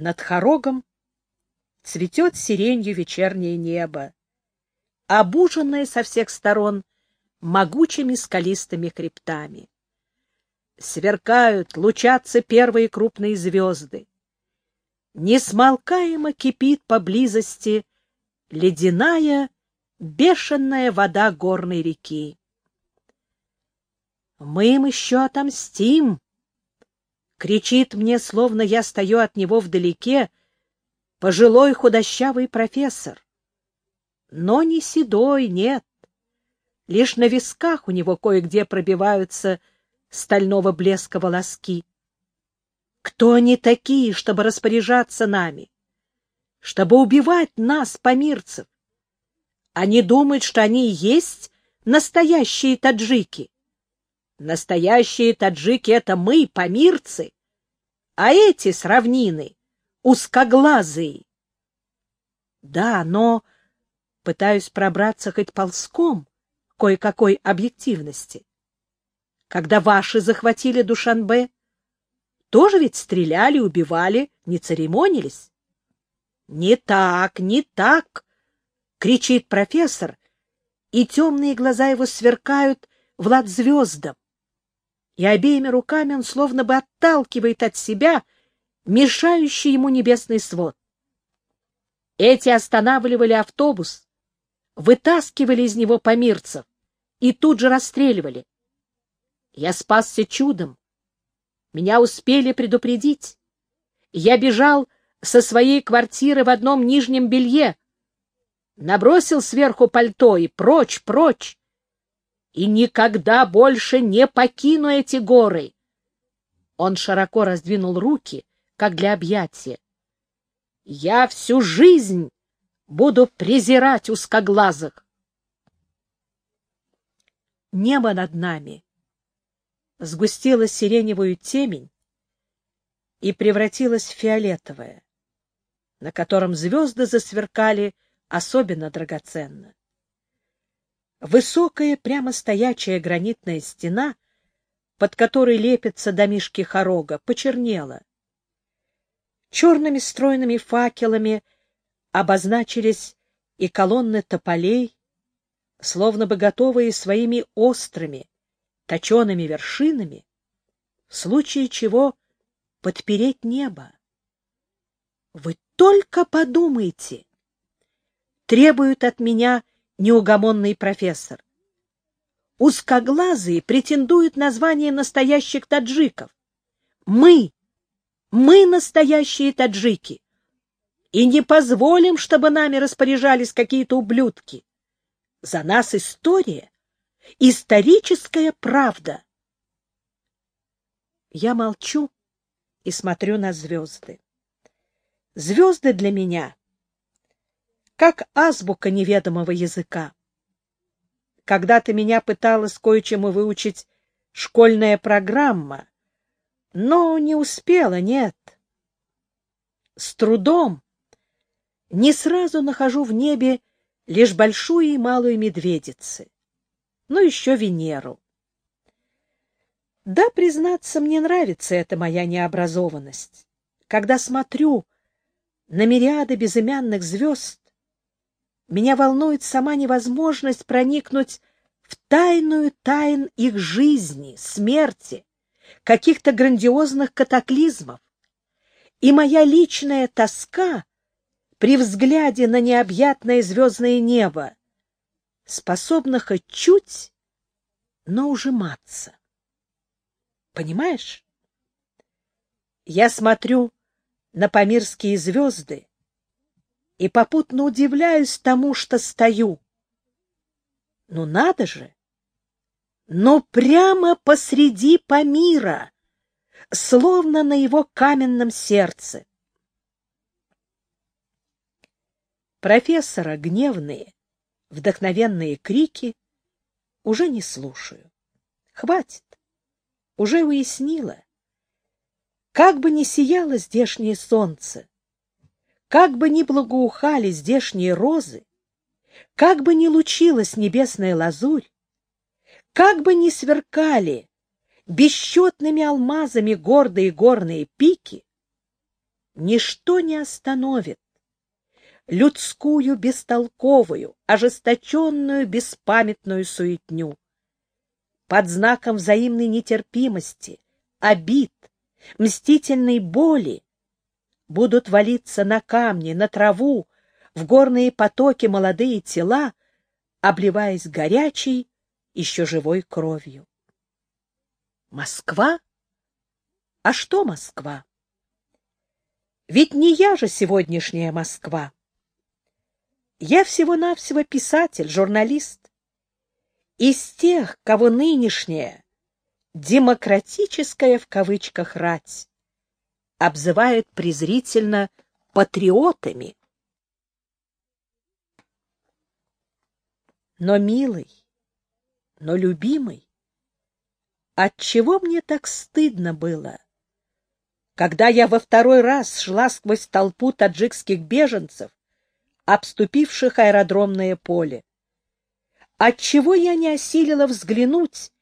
Над хорогом цветет сиренью вечернее небо, обуженное со всех сторон могучими скалистыми хребтами. Сверкают, лучатся первые крупные звезды. Несмолкаемо кипит поблизости ледяная, бешеная вода горной реки. «Мы им еще отомстим!» Кричит мне, словно я стою от него вдалеке, пожилой худощавый профессор. Но не седой, нет. Лишь на висках у него кое-где пробиваются стального блеска волоски. Кто они такие, чтобы распоряжаться нами? Чтобы убивать нас, помирцев? Они думают, что они и есть настоящие таджики. Настоящие таджики — это мы, помирцы, а эти с равнины — узкоглазые. Да, но пытаюсь пробраться хоть ползком кое-какой объективности. Когда ваши захватили Душанбе, тоже ведь стреляли, убивали, не церемонились. — Не так, не так! — кричит профессор, и темные глаза его сверкают в лад звездам и обеими руками он словно бы отталкивает от себя мешающий ему небесный свод. Эти останавливали автобус, вытаскивали из него помирцев и тут же расстреливали. Я спасся чудом. Меня успели предупредить. Я бежал со своей квартиры в одном нижнем белье, набросил сверху пальто и прочь, прочь и никогда больше не покину эти горы. Он широко раздвинул руки, как для объятия. Я всю жизнь буду презирать узкоглазых. Небо над нами сгустило сиреневую темень и превратилось в фиолетовое, на котором звезды засверкали особенно драгоценно. Высокая, прямо стоячая гранитная стена, под которой лепятся домишки хорога, почернела. Черными стройными факелами обозначились и колонны тополей, словно бы готовые своими острыми, точеными вершинами, в случае чего подпереть небо. Вы только подумайте! Требуют от меня неугомонный профессор. Узкоглазые претендуют на звание настоящих таджиков. Мы, мы настоящие таджики. И не позволим, чтобы нами распоряжались какие-то ублюдки. За нас история, историческая правда. Я молчу и смотрю на звезды. Звезды для меня как азбука неведомого языка. Когда-то меня пыталась кое-чему выучить школьная программа, но не успела, нет. С трудом, не сразу нахожу в небе лишь большую и малую медведицы, ну еще Венеру. Да, признаться, мне нравится эта моя необразованность. Когда смотрю на мириады безымянных звезд, меня волнует сама невозможность проникнуть в тайную тайн их жизни, смерти, каких-то грандиозных катаклизмов. И моя личная тоска при взгляде на необъятное звездное небо способна хоть чуть, но ужиматься. Понимаешь? Я смотрю на памирские звезды, и попутно удивляюсь тому, что стою. Ну надо же! Но прямо посреди Памира, словно на его каменном сердце. Профессора гневные, вдохновенные крики уже не слушаю. Хватит, уже уяснила. Как бы ни сияло здешнее солнце, как бы ни благоухали здешние розы, как бы ни лучилась небесная лазурь, как бы ни сверкали бесчетными алмазами гордые горные пики, ничто не остановит людскую бестолковую, ожесточенную беспамятную суетню. Под знаком взаимной нетерпимости, обид, мстительной боли будут валиться на камни, на траву, в горные потоки молодые тела, обливаясь горячей, еще живой кровью. Москва? А что Москва? Ведь не я же сегодняшняя Москва. Я всего-навсего писатель, журналист. Из тех, кого нынешняя «демократическая» в кавычках рать обзывает презрительно патриотами. Но, милый, но любимый, отчего мне так стыдно было, когда я во второй раз шла сквозь толпу таджикских беженцев, обступивших аэродромное поле. Отчего я не осилила взглянуть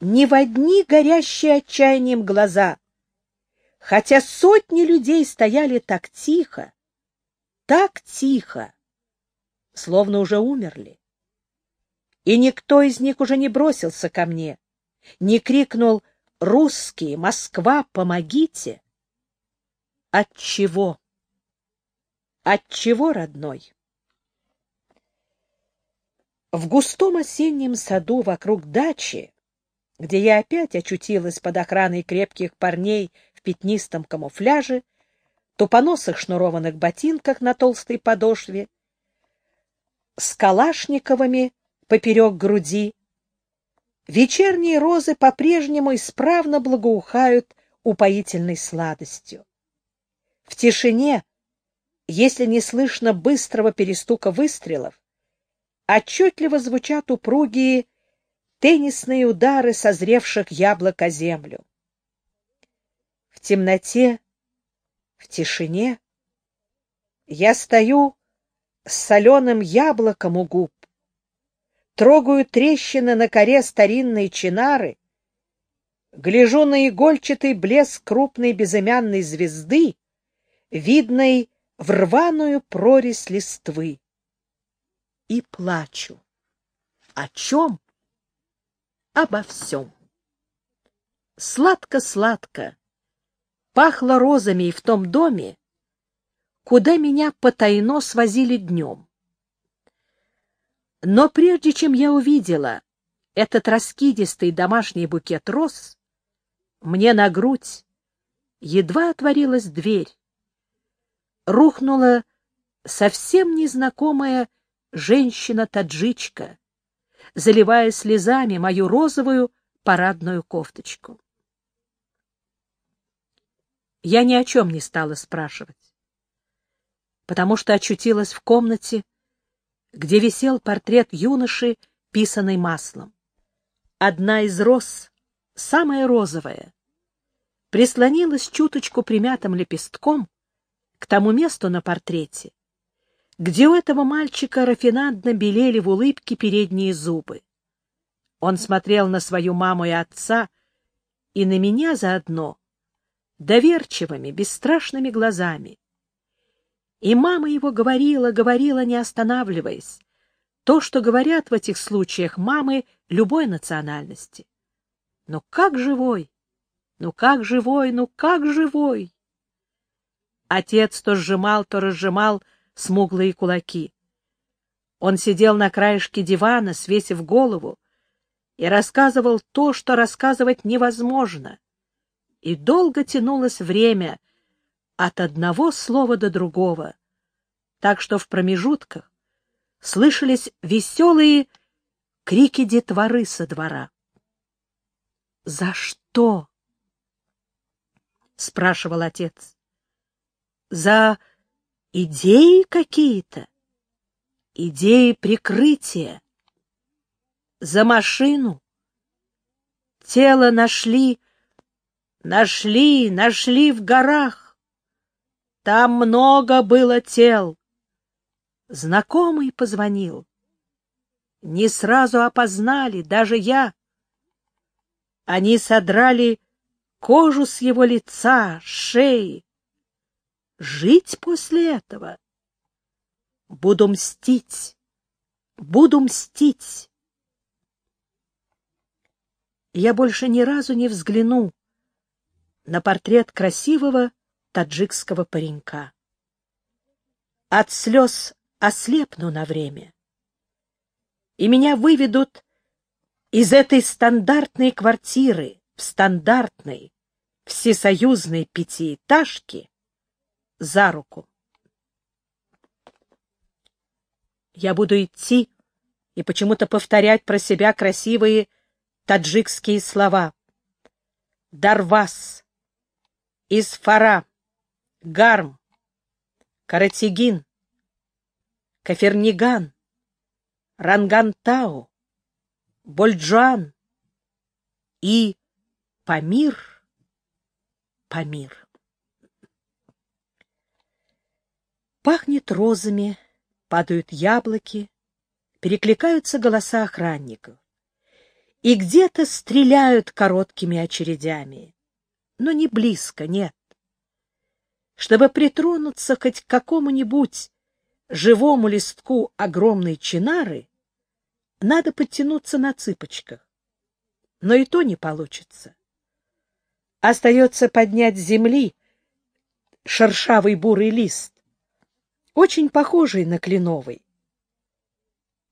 ни в одни горящие отчаянием глаза, хотя сотни людей стояли так тихо, так тихо, словно уже умерли. И никто из них уже не бросился ко мне, не крикнул «Русские, Москва, помогите!» Отчего? От чего, родной? В густом осеннем саду вокруг дачи, где я опять очутилась под охраной крепких парней в пятнистом камуфляже, тупоносых шнурованных ботинках на толстой подошве, с калашниковыми поперек груди, вечерние розы по-прежнему исправно благоухают упоительной сладостью. В тишине если не слышно быстрого перестука выстрелов, отчетливо звучат упругие теннисные удары созревших яблок о землю. В темноте, в тишине я стою с соленым яблоком у губ, трогаю трещины на коре старинной чинары, гляжу на игольчатый блеск крупной безымянной звезды, видной в рваную прорезь листвы и плачу. О чем? Обо всем. Сладко-сладко пахло розами и в том доме, куда меня потайно свозили днем. Но прежде чем я увидела этот раскидистый домашний букет роз, мне на грудь едва отворилась дверь, рухнула совсем незнакомая женщина-таджичка, заливая слезами мою розовую парадную кофточку. Я ни о чем не стала спрашивать, потому что очутилась в комнате, где висел портрет юноши, писанный маслом. Одна из роз, самая розовая, прислонилась чуточку примятым лепестком к тому месту на портрете, где у этого мальчика рафинадно белели в улыбке передние зубы. Он смотрел на свою маму и отца, и на меня заодно, доверчивыми, бесстрашными глазами. И мама его говорила, говорила, не останавливаясь, то, что говорят в этих случаях мамы любой национальности. Ну как живой? Ну как живой? Ну как живой? Отец то сжимал, то разжимал смуглые кулаки. Он сидел на краешке дивана, свесив голову, и рассказывал то, что рассказывать невозможно. И долго тянулось время от одного слова до другого, так что в промежутках слышались веселые крики детворы со двора. «За что?» — спрашивал отец за идеи какие-то, идеи прикрытия, за машину. Тело нашли, нашли, нашли в горах. Там много было тел. Знакомый позвонил. Не сразу опознали, даже я. Они содрали кожу с его лица, шеи, жить после этого? Буду мстить, буду мстить. Я больше ни разу не взгляну на портрет красивого таджикского паренька. От слез ослепну на время, и меня выведут из этой стандартной квартиры в стандартной, всесоюзной пятиэтажке за руку. Я буду идти и почему-то повторять про себя красивые таджикские слова. Дарвас, Исфара, Гарм, Каратигин, Каферниган, Рангантау, Больджан и Памир, Памир. Пахнет розами, падают яблоки, перекликаются голоса охранников. И где-то стреляют короткими очередями, но не близко, нет. Чтобы притронуться хоть к какому-нибудь живому листку огромной чинары, надо подтянуться на цыпочках. Но и то не получится. Остается поднять с земли шершавый бурый лист, очень похожий на кленовый.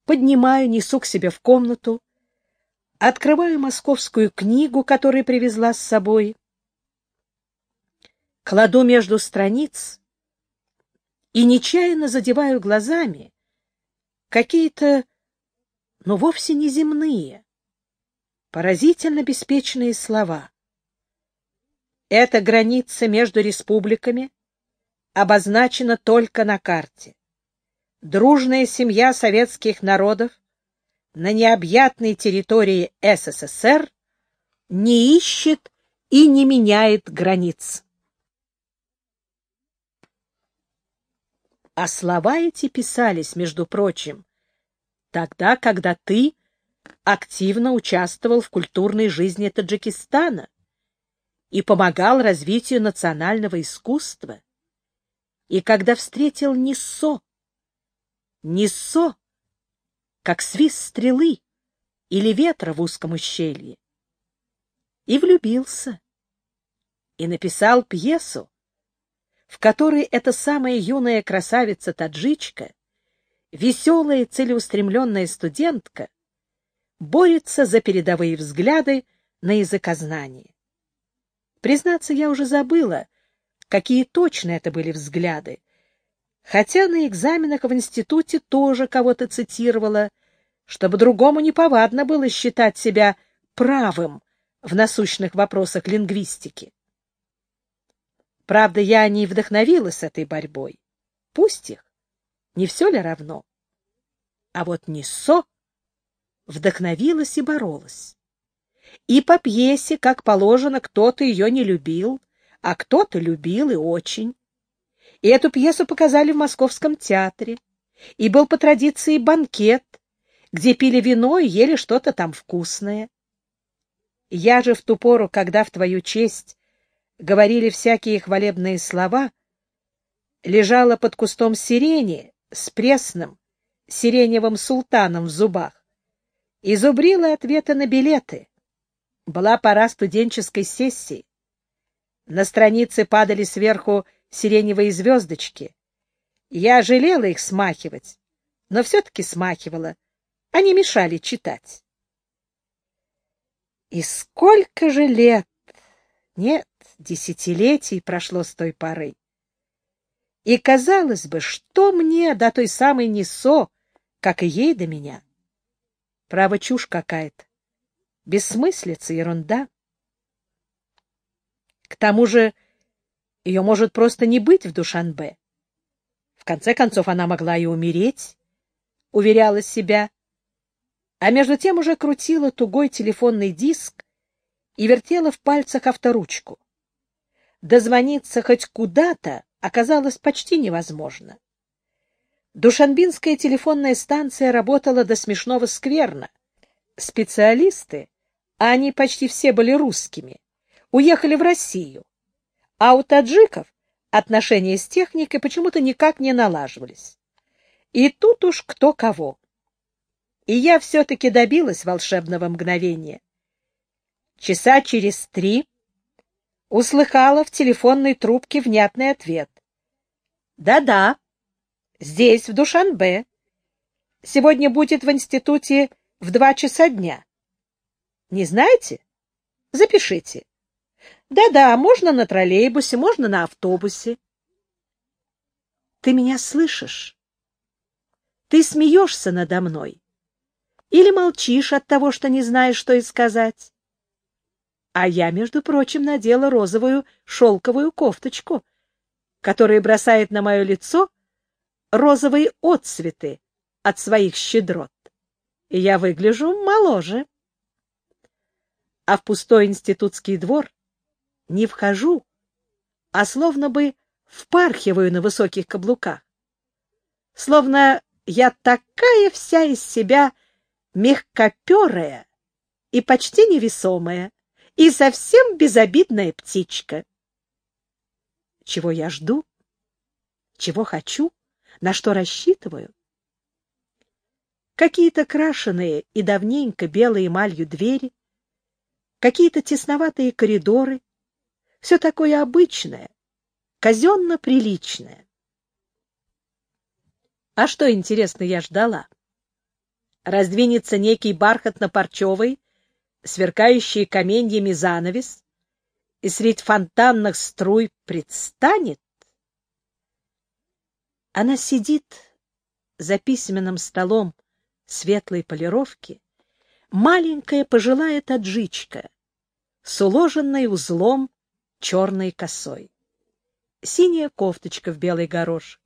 Поднимаю, несу к себе в комнату, открываю московскую книгу, которую привезла с собой, кладу между страниц и нечаянно задеваю глазами какие-то, но вовсе не земные, поразительно беспечные слова. Эта граница между республиками обозначена только на карте. Дружная семья советских народов на необъятной территории СССР не ищет и не меняет границ. А слова эти писались, между прочим, тогда, когда ты активно участвовал в культурной жизни Таджикистана и помогал развитию национального искусства и когда встретил Ниссо. Ниссо, как свист стрелы или ветра в узком ущелье. И влюбился. И написал пьесу, в которой эта самая юная красавица-таджичка, веселая целеустремленная студентка, борется за передовые взгляды на языкознание. Признаться, я уже забыла, какие точно это были взгляды. Хотя на экзаменах в институте тоже кого-то цитировала, чтобы другому неповадно было считать себя правым в насущных вопросах лингвистики. Правда, я не вдохновилась этой борьбой. Пусть их. Не все ли равно? А вот Ниссо вдохновилась и боролась. И по пьесе, как положено, кто-то ее не любил, а кто-то любил и очень. И эту пьесу показали в Московском театре, и был по традиции банкет, где пили вино и ели что-то там вкусное. Я же в ту пору, когда в твою честь говорили всякие хвалебные слова, лежала под кустом сирени с пресным сиреневым султаном в зубах и зубрила ответы на билеты. Была пора студенческой сессии. На странице падали сверху сиреневые звездочки. Я жалела их смахивать, но все-таки смахивала. Они мешали читать. И сколько же лет, нет, десятилетий прошло с той поры. И, казалось бы, что мне до той самой Несо, как и ей до меня? Право, чушь какая-то. Бессмыслица, ерунда. К тому же ее может просто не быть в Душанбе. В конце концов, она могла и умереть, уверяла себя. А между тем уже крутила тугой телефонный диск и вертела в пальцах авторучку. Дозвониться хоть куда-то оказалось почти невозможно. Душанбинская телефонная станция работала до смешного скверно. Специалисты, а они почти все были русскими, уехали в Россию, а у таджиков отношения с техникой почему-то никак не налаживались. И тут уж кто кого. И я все-таки добилась волшебного мгновения. Часа через три услыхала в телефонной трубке внятный ответ. «Да-да, здесь, в Душанбе. Сегодня будет в институте в два часа дня. Не знаете? Запишите. Да-да, можно на троллейбусе, можно на автобусе. Ты меня слышишь? Ты смеешься надо мной? Или молчишь от того, что не знаешь, что и сказать? А я, между прочим, надела розовую шелковую кофточку, которая бросает на мое лицо розовые отцветы от своих щедрот. И я выгляжу моложе. А в пустой институтский двор не вхожу, а словно бы впархиваю на высоких каблуках. Словно я такая вся из себя мягкоперая и почти невесомая, и совсем безобидная птичка. Чего я жду? Чего хочу? На что рассчитываю? Какие-то крашеные и давненько белые эмалью двери, какие-то тесноватые коридоры, все такое обычное, казенно-приличное. А что, интересно, я ждала? Раздвинется некий бархатно-парчевый сверкающий каменьями занавес, и средь фонтанных струй предстанет. Она сидит за письменным столом светлой полировки, маленькая пожилая таджичка с уложенной узлом черной косой. Синяя кофточка в белый горошек,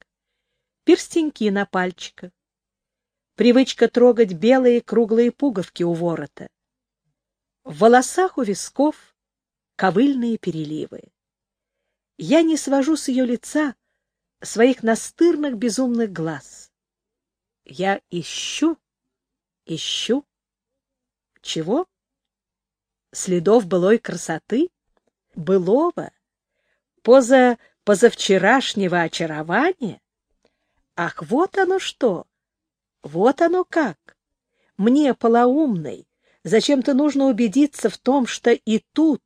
перстеньки на пальчиках, привычка трогать белые круглые пуговки у ворота, в волосах у висков ковыльные переливы. Я не свожу с ее лица своих настырных безумных глаз. Я ищу, ищу. Чего? Следов былой красоты? Былого? Поза позавчерашнего очарования? Ах, вот оно что! Вот оно как! Мне, полоумной, Зачем-то нужно убедиться в том, что и тут,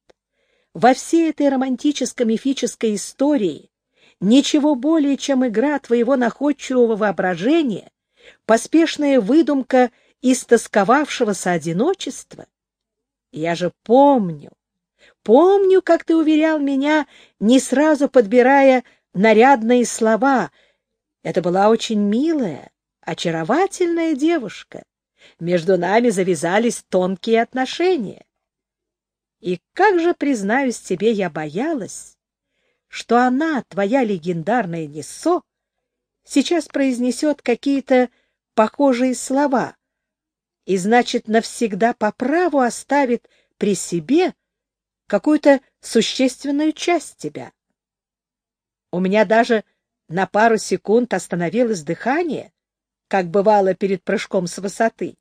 во всей этой романтическо-мифической истории, ничего более, чем игра твоего находчивого воображения, поспешная выдумка истосковавшегося одиночества. Я же помню, помню, как ты уверял меня, не сразу подбирая нарядные слова. Это была очень милая, очаровательная девушка между нами завязались тонкие отношения. И как же, признаюсь тебе, я боялась, что она, твоя легендарная Нессо, сейчас произнесет какие-то похожие слова и, значит, навсегда по праву оставит при себе какую-то существенную часть тебя. У меня даже на пару секунд остановилось дыхание, как бывало перед прыжком с высоты.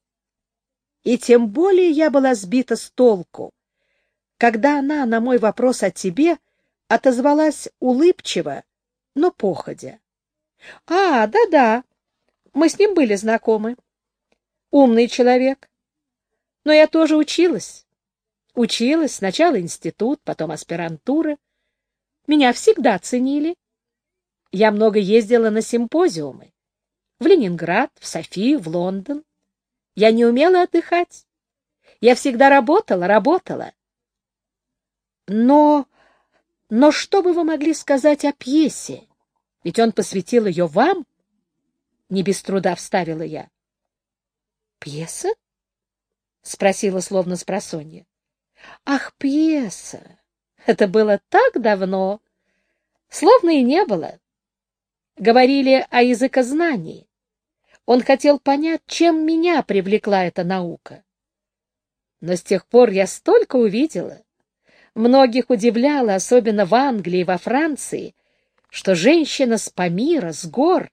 И тем более я была сбита с толку, когда она на мой вопрос о тебе отозвалась улыбчиво, но походя. — А, да-да, мы с ним были знакомы. Умный человек. Но я тоже училась. Училась, сначала институт, потом аспирантура. Меня всегда ценили. Я много ездила на симпозиумы в Ленинград, в Софию, в Лондон. Я не умела отдыхать. Я всегда работала, работала. Но... Но что бы вы могли сказать о пьесе? Ведь он посвятил ее вам? Не без труда вставила я. Пьеса? Спросила словно с просонья. Ах, пьеса! Это было так давно. Словно и не было. Говорили о языкознании. Он хотел понять, чем меня привлекла эта наука. Но с тех пор я столько увидела. Многих удивляло, особенно в Англии и во Франции, что женщина с Памира, с гор,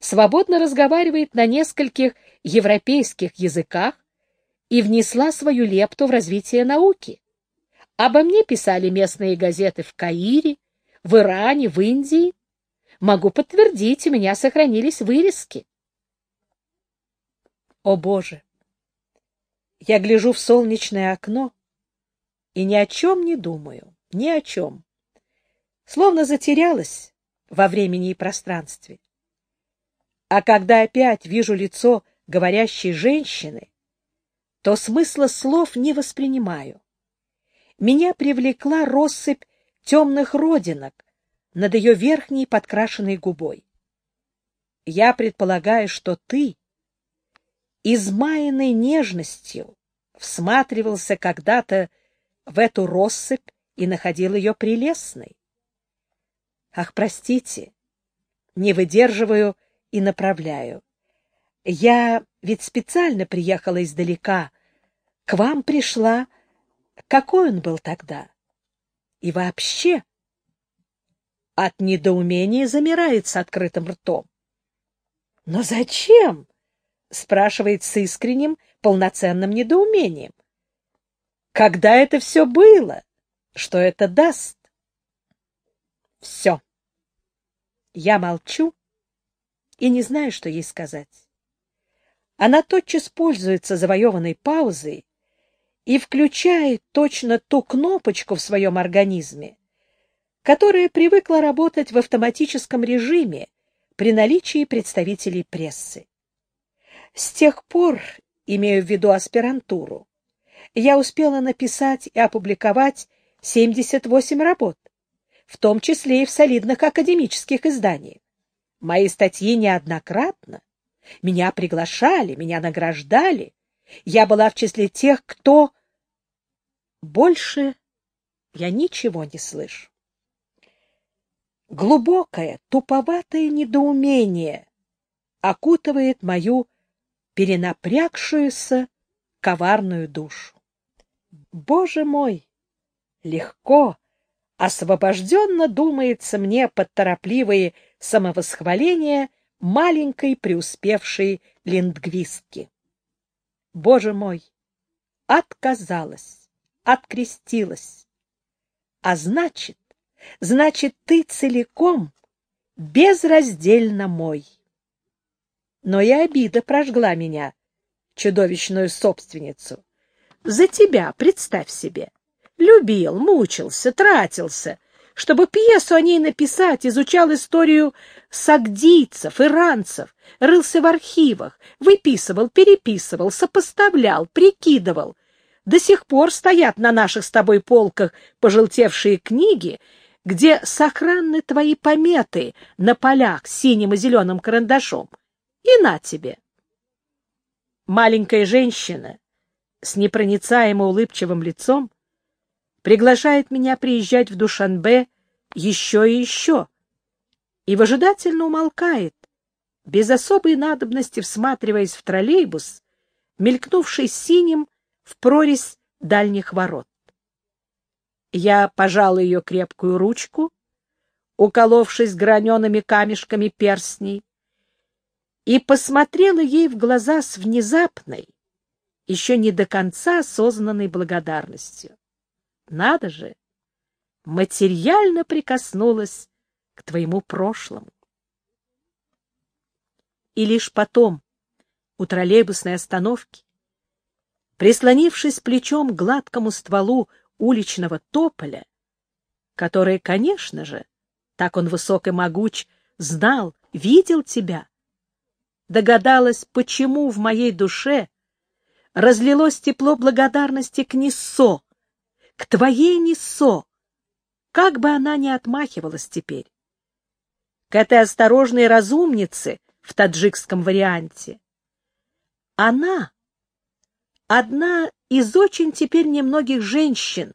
свободно разговаривает на нескольких европейских языках и внесла свою лепту в развитие науки. Обо мне писали местные газеты в Каире, в Иране, в Индии. Могу подтвердить, у меня сохранились вырезки. О, Боже! Я гляжу в солнечное окно и ни о чем не думаю, ни о чем. Словно затерялась во времени и пространстве. А когда опять вижу лицо говорящей женщины, то смысла слов не воспринимаю. Меня привлекла россыпь темных родинок над ее верхней подкрашенной губой. Я предполагаю, что ты, измаянной нежностью, всматривался когда-то в эту россыпь и находил ее прелестной. Ах, простите, не выдерживаю и направляю. Я ведь специально приехала издалека. К вам пришла. Какой он был тогда? И вообще... От недоумения замирает с открытым ртом. «Но зачем?» — спрашивает с искренним, полноценным недоумением. «Когда это все было? Что это даст?» «Все». Я молчу и не знаю, что ей сказать. Она тотчас пользуется завоеванной паузой и включает точно ту кнопочку в своем организме, которая привыкла работать в автоматическом режиме при наличии представителей прессы. С тех пор, имею в виду аспирантуру, я успела написать и опубликовать 78 работ, в том числе и в солидных академических изданиях. Мои статьи неоднократно. Меня приглашали, меня награждали. Я была в числе тех, кто... Больше я ничего не слышу. Глубокое, туповатое недоумение окутывает мою перенапрягшуюся коварную душу. Боже мой! Легко, освобожденно думается мне под торопливые самовосхваления маленькой преуспевшей лингвистки. Боже мой! Отказалась, открестилась. А значит, значит, ты целиком, безраздельно мой. Но и обида прожгла меня, чудовищную собственницу. За тебя, представь себе. Любил, мучился, тратился, чтобы пьесу о ней написать, изучал историю сагдийцев, иранцев, рылся в архивах, выписывал, переписывал, сопоставлял, прикидывал. До сих пор стоят на наших с тобой полках пожелтевшие книги, где сохранны твои пометы на полях синим и зеленым карандашом. И на тебе. Маленькая женщина с непроницаемо улыбчивым лицом приглашает меня приезжать в Душанбе еще и еще, и выжидательно умолкает, без особой надобности всматриваясь в троллейбус, мелькнувший синим в прорезь дальних ворот. Я пожала ее крепкую ручку, уколовшись гранеными камешками перстней, и посмотрела ей в глаза с внезапной, еще не до конца осознанной благодарностью. Надо же! Материально прикоснулась к твоему прошлому. И лишь потом, у троллейбусной остановки, прислонившись плечом к гладкому стволу уличного тополя, который, конечно же, так он высок и могуч, знал, видел тебя, догадалась, почему в моей душе разлилось тепло благодарности к Ниссо, к твоей Нисо, как бы она ни отмахивалась теперь. К этой осторожной разумнице в таджикском варианте. Она, одна из очень теперь немногих женщин,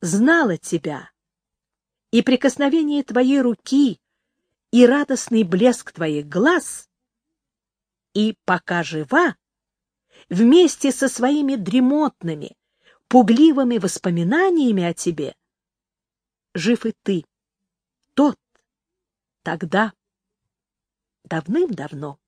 знала тебя, и прикосновение твоей руки, и радостный блеск твоих глаз, и, пока жива, вместе со своими дремотными, пугливыми воспоминаниями о тебе, жив и ты, тот, тогда, давным-давно.